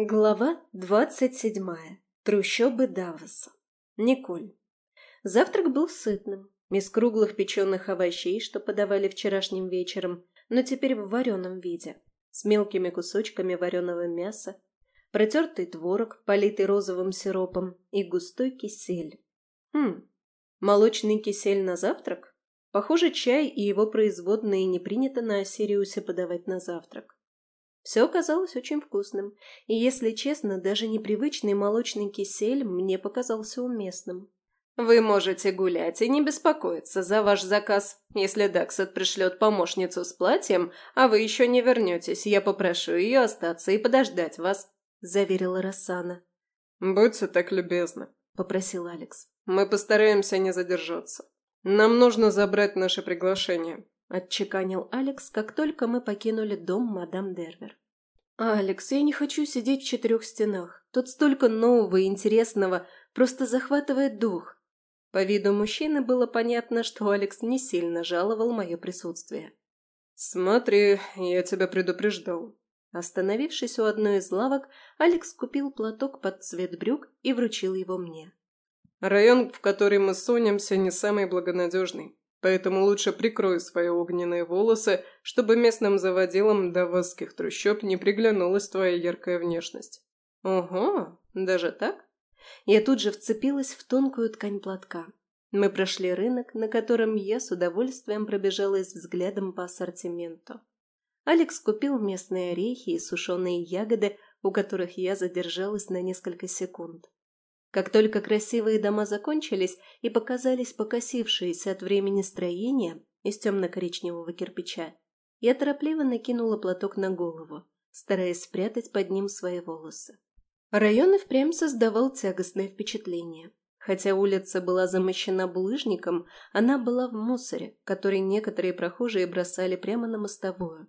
Глава двадцать седьмая. Трущобы Давоса. Николь. Завтрак был сытным. Из круглых печеных овощей, что подавали вчерашним вечером, но теперь в вареном виде, с мелкими кусочками вареного мяса, протертый творог, политый розовым сиропом, и густой кисель. Хм, молочный кисель на завтрак? Похоже, чай и его производные не принято на Осириусе подавать на завтрак. Все оказалось очень вкусным, и, если честно, даже непривычный молочный кисель мне показался уместным. «Вы можете гулять и не беспокоиться за ваш заказ. Если Даксет пришлет помощницу с платьем, а вы еще не вернетесь, я попрошу ее остаться и подождать вас», – заверила Рассана. «Будьте так любезны», – попросил Алекс. «Мы постараемся не задержаться. Нам нужно забрать наше приглашение. – отчеканил Алекс, как только мы покинули дом мадам Дервер. «Алекс, я не хочу сидеть в четырех стенах. Тут столько нового и интересного, просто захватывает дух». По виду мужчины было понятно, что Алекс не сильно жаловал мое присутствие. «Смотри, я тебя предупреждал». Остановившись у одной из лавок, Алекс купил платок под цвет брюк и вручил его мне. «Район, в который мы сунемся, не самый благонадежный. Поэтому лучше прикрой свои огненные волосы, чтобы местным заводилам давасских трущоб не приглянулась твоя яркая внешность. Ого, даже так? Я тут же вцепилась в тонкую ткань платка. Мы прошли рынок, на котором я с удовольствием пробежалась взглядом по ассортименту. Алекс купил местные орехи и сушеные ягоды, у которых я задержалась на несколько секунд. Как только красивые дома закончились и показались покосившиеся от времени строения из темно-коричневого кирпича, я торопливо накинула платок на голову, стараясь спрятать под ним свои волосы. Район и впрямь создавал тягостное впечатление. Хотя улица была замощена булыжником, она была в мусоре, который некоторые прохожие бросали прямо на мостовую.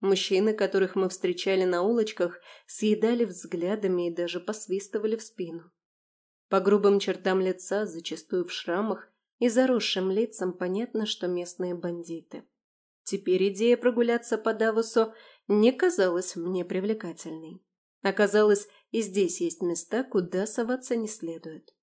Мужчины, которых мы встречали на улочках, съедали взглядами и даже посвистывали в спину. По грубым чертам лица, зачастую в шрамах, и заросшим лицам понятно, что местные бандиты. Теперь идея прогуляться по Давосу не казалась мне привлекательной. Оказалось, и здесь есть места, куда соваться не следует.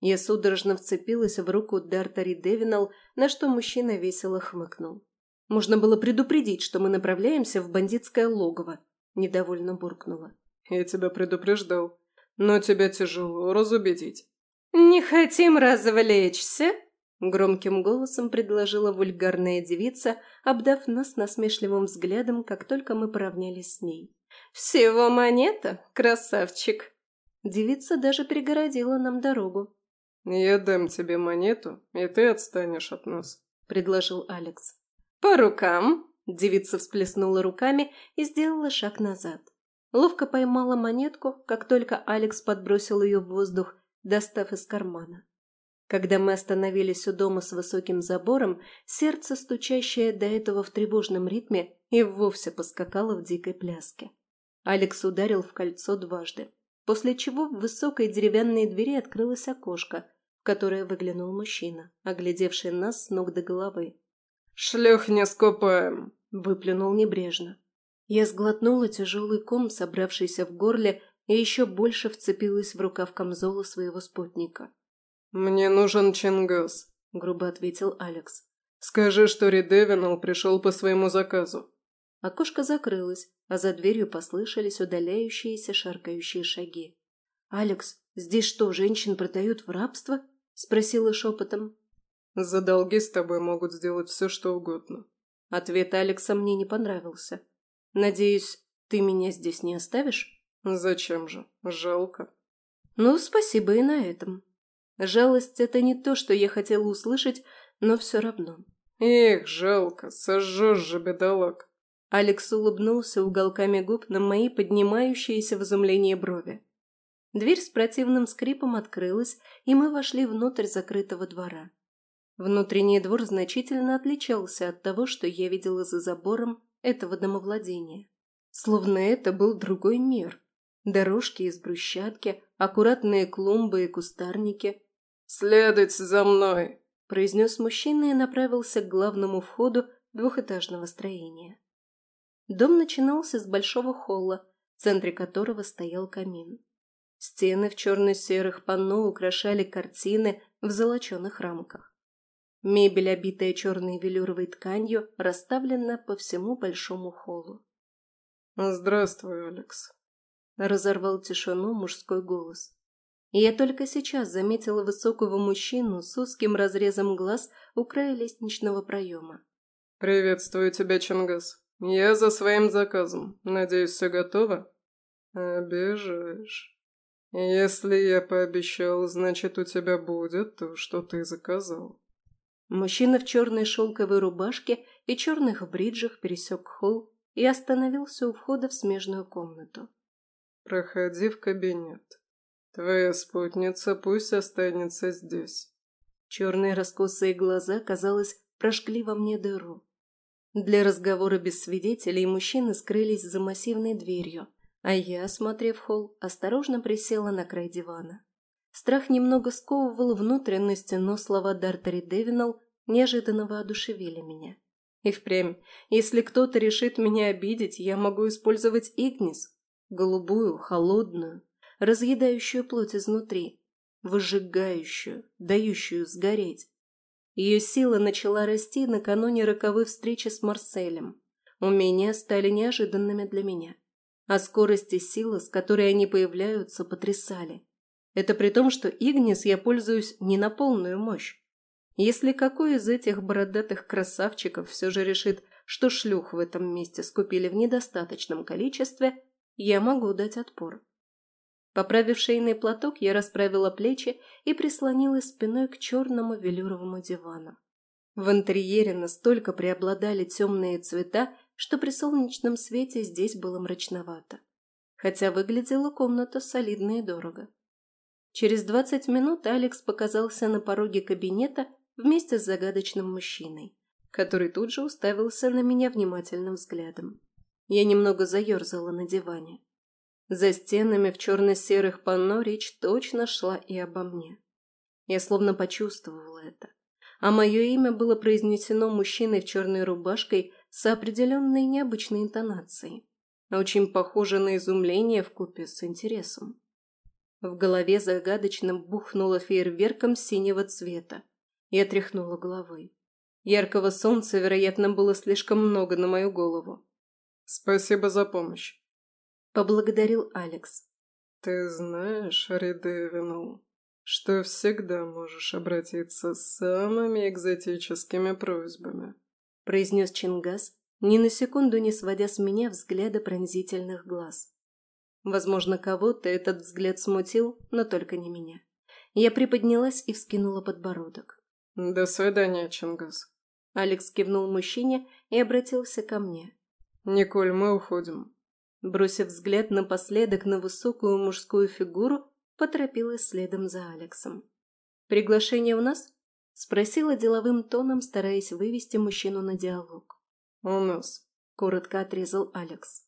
Я судорожно вцепилась в руку Дартари Девинал, на что мужчина весело хмыкнул. Можно было предупредить, что мы направляемся в бандитское логово. Недовольно буркнула. «Я тебя предупреждал», но тебя тяжело разубедить». «Не хотим развлечься?» Громким голосом предложила вульгарная девица, обдав нас насмешливым взглядом, как только мы поравнялись с ней. «Всего монета, красавчик!» Девица даже перегородила нам дорогу. «Я дам тебе монету, и ты отстанешь от нас», — предложил Алекс. «По рукам!» — девица всплеснула руками и сделала шаг назад. Ловко поймала монетку, как только Алекс подбросил ее в воздух, достав из кармана. Когда мы остановились у дома с высоким забором, сердце, стучащее до этого в тревожном ритме, и вовсе поскакало в дикой пляске. Алекс ударил в кольцо дважды, после чего в высокой деревянной двери открылось окошко, в которое выглянул мужчина, оглядевший нас с ног до головы. «Шлюх не скупаем!» – выплюнул небрежно. Я сглотнула тяжелый ком, собравшийся в горле, и еще больше вцепилась в рукав камзола своего спутника. «Мне нужен Чингас», — грубо ответил Алекс. «Скажи, что Ридевинал пришел по своему заказу». Окошко закрылось, а за дверью послышались удаляющиеся шаркающие шаги. «Алекс, здесь что, женщин продают в рабство?» — спросила шепотом. «За долги с тобой могут сделать все, что угодно». Ответ Алекса мне не понравился. Надеюсь, ты меня здесь не оставишь? Зачем же? Жалко. Ну, спасибо и на этом. Жалость – это не то, что я хотела услышать, но все равно. Эх, жалко, сожжешь же, бедолаг. Алекс улыбнулся уголками губ на мои поднимающиеся в изумлении брови. Дверь с противным скрипом открылась, и мы вошли внутрь закрытого двора. Внутренний двор значительно отличался от того, что я видела за забором этого домовладения. Словно это был другой мир. Дорожки из брусчатки, аккуратные клумбы и кустарники. «Следуйте за мной!» – произнес мужчина и направился к главному входу двухэтажного строения. Дом начинался с большого холла, в центре которого стоял камин. Стены в черно-серых панно украшали картины в золоченых рамках. Мебель, обитая черной велюровой тканью, расставлена по всему большому холлу. «Здравствуй, Алекс», — разорвал тишину мужской голос. И я только сейчас заметила высокого мужчину с узким разрезом глаз у края лестничного проема. «Приветствую тебя, Чингас. Я за своим заказом. Надеюсь, все готово?» «Обижаешь. Если я пообещал, значит, у тебя будет то, что ты заказал». Мужчина в черной шелковой рубашке и черных бриджах пересек холл и остановился у входа в смежную комнату. «Проходи в кабинет. Твоя спутница пусть останется здесь». Черные раскосые глаза, казалось, прожгли во мне дыру. Для разговора без свидетелей мужчины скрылись за массивной дверью, а я, осмотрев холл, осторожно присела на край дивана. Страх немного сковывал внутренности, но слова Дартери Девинал неожиданно воодушевили меня. И впрямь, если кто-то решит меня обидеть, я могу использовать Игнис, голубую, холодную, разъедающую плоть изнутри, выжигающую, дающую сгореть. Ее сила начала расти накануне роковой встречи с Марселем. Умения стали неожиданными для меня. А скорость и сила, с которой они появляются, потрясали. Это при том, что Игнис я пользуюсь не на полную мощь. Если какой из этих бородатых красавчиков все же решит, что шлюх в этом месте скупили в недостаточном количестве, я могу дать отпор. Поправив шейный платок, я расправила плечи и прислонилась спиной к черному велюровому дивану. В интерьере настолько преобладали темные цвета, что при солнечном свете здесь было мрачновато. Хотя выглядела комната солидно и дорого. Через двадцать минут Алекс показался на пороге кабинета вместе с загадочным мужчиной, который тут же уставился на меня внимательным взглядом. Я немного заерзала на диване. За стенами в черно-серых панно речь точно шла и обо мне. Я словно почувствовала это. А мое имя было произнесено мужчиной в черной рубашкой с определенной необычной интонацией, очень похоже на изумление в купе с интересом. В голове загадочно бухнуло фейерверком синего цвета. Я тряхнула головой. Яркого солнца, вероятно, было слишком много на мою голову. «Спасибо за помощь», поблагодарил Алекс. «Ты знаешь, Ридевинул, что всегда можешь обратиться с самыми экзотическими просьбами», произнес Чингас, ни на секунду не сводя с меня взгляда пронзительных глаз. Возможно, кого-то этот взгляд смутил, но только не меня. Я приподнялась и вскинула подбородок. «До свидания, Чингас». Алекс кивнул мужчине и обратился ко мне. «Николь, мы уходим. Бросив взгляд напоследок на высокую мужскую фигуру, поторопилась следом за Алексом. «Приглашение у нас?» – спросила деловым тоном, стараясь вывести мужчину на диалог. «У нас», – коротко отрезал Алекс.